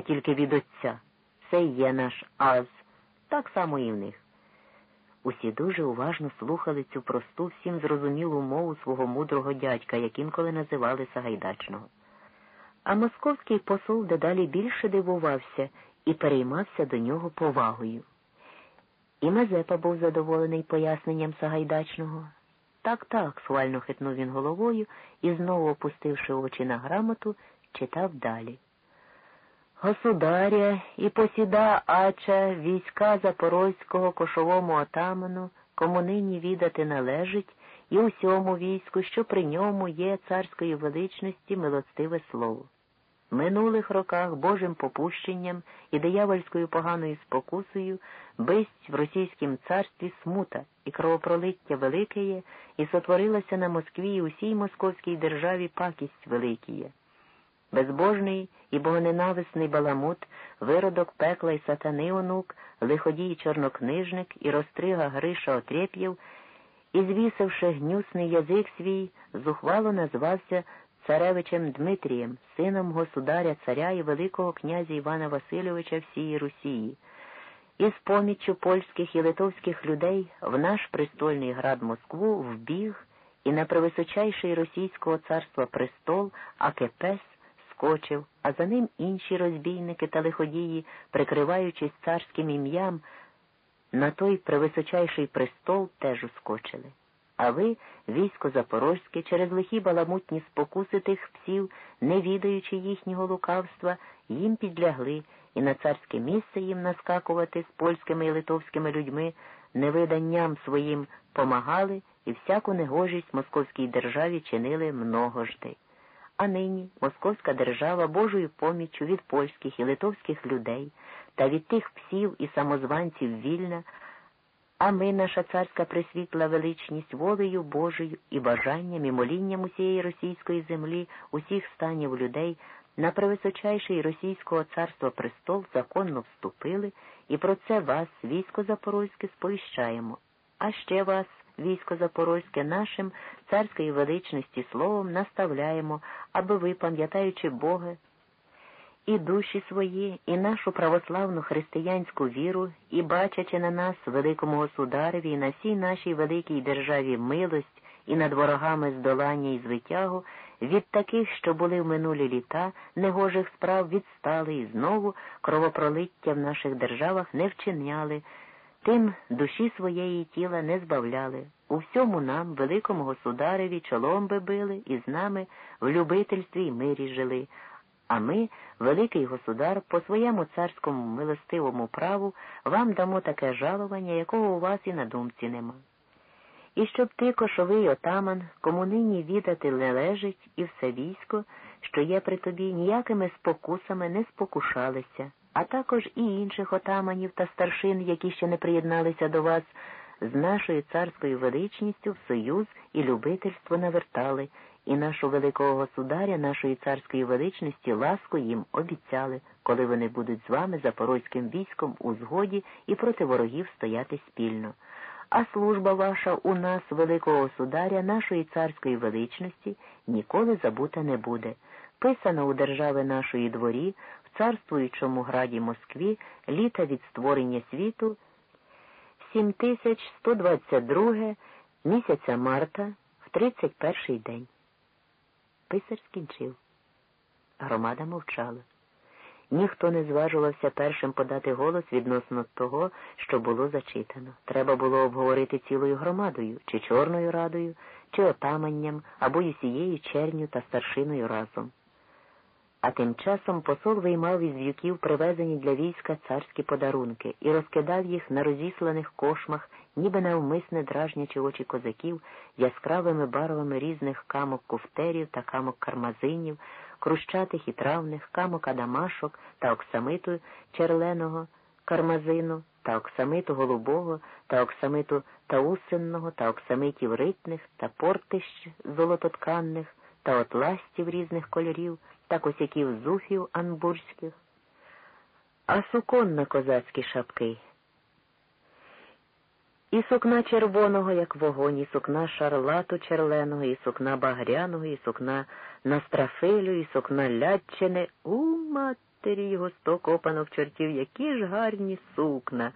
тільки від Отця. Це є наш аз, так само і в них. Усі дуже уважно слухали цю просту, всім зрозумілу мову свого мудрого дядька, як інколи називали Сагайдачного. А московський посол дедалі більше дивувався і переймався до нього повагою. І Мазепа був задоволений поясненням Сагайдачного. Так, так, схвально хитнув він головою і, знову опустивши очі на грамоту, читав далі. Государя і посіда Ача війська Запорозького кошовому отаману, кому нині відати належить, і усьому війську, що при ньому є царської величності милостиве слово. В минулих роках Божим попущенням і диявольською поганою спокусою бисть в російськім царстві смута і кровопролиття великеє, і сотворилася на Москві і усій московській державі пакість великіє. Безбожний і богоненависний баламут, виродок пекла й сатани онук, лиходій чорнокнижник і розтрига Гриша Отрєп'єв, і, звісивши гнюсний язик свій, зухвало назвався царевичем Дмитрієм, сином государя царя і Великого князя Івана Васильовича всієї Росії, і з поміччю польських і литовських людей в наш престольний град Москву вбіг і на превисочайший російського царства престол Акепес скочив, а за ним інші розбійники та лиходії, прикриваючись царським ім'ям, на той превисочайший престол теж ускочили. А ви, військо Запорозьке, через лихі баламутні спокуси тих псів, не відаючи їхнього лукавства, їм підлягли і на царське місце їм наскакувати з польськими і литовськими людьми, невиданням своїм помагали і всяку негожість московській державі чинили многожди. А нині московська держава Божою поміччю від польських і литовських людей та від тих псів і самозванців вільна, а ми, наша царська присвітла величність волею Божою і бажанням і молінням усієї російської землі, усіх станів людей, на превисочайший російського царства престол законно вступили, і про це вас, військо Запорозьке, сповіщаємо. А ще вас, військо Запорозьке, нашим царської величності словом наставляємо, аби ви, пам'ятаючи Бога, і душі свої, і нашу православну християнську віру, і бачачи на нас, великому государеві, і на всій нашій великій державі милость і над ворогами здолання і звитягу, від таких, що були в минулі літа, негожих справ відстали і знову кровопролиття в наших державах не вчиняли, тим душі своєї тіла не збавляли. У всьому нам, великому государеві, чолом би били і з нами в любительстві й мирі жили. А ми, великий государ, по своєму царському милостивому праву вам дамо таке жалування, якого у вас і на думці нема. І щоб ти, кошовий отаман, кому нині відати належить і все військо, що є при тобі, ніякими спокусами не спокушалися, а також і інших отаманів та старшин, які ще не приєдналися до вас, з нашою царською величністю в союз і любительство навертали і нашого великого государя, нашої царської величності, ласку їм обіцяли, коли вони будуть з вами запорозьким військом у згоді і проти ворогів стояти спільно. А служба ваша у нас, великого государя, нашої царської величності, ніколи забута не буде. Писано у держави нашої дворі, царствуючому граді Москві, літа від створення світу 7122 місяця марта в 31 день. Писар скінчив. Громада мовчала. Ніхто не зважувався першим подати голос відносно того, що було зачитано. Треба було обговорити цілою громадою, чи Чорною радою, чи отаманням, або усією черню та старшиною разом. А тим часом посол виймав із в'юків привезені для війська царські подарунки і розкидав їх на розісланих кошмах, ніби навмисне дражнячи очі козаків яскравими барвами різних камок куфтерів та камок кармазинів, крущатих і травних, камок адамашок та оксамиту черленого кармазину, та оксамиту голубого, та оксамиту таусинного, та оксамитів ритних, та портищ золототканних, та отластів різних кольорів та косяків зуфів анбурських, а сукон на козацькі шапки. І сукна червоного, як вогонь, і сукна шарлату черленого, і сукна багряного, і сукна настрафилю, і сукна лядчини. У матері його сто копанок чортів, які ж гарні сукна.